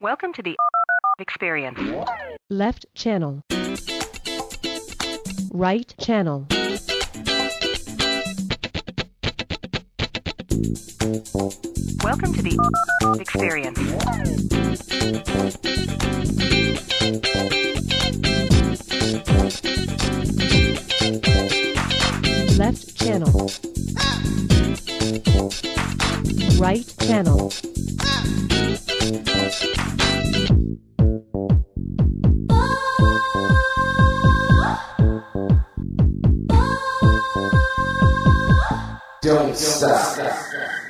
Welcome to the experience. left channel, right channel, Welcome to the experience. left channel, right channel, Don't stop.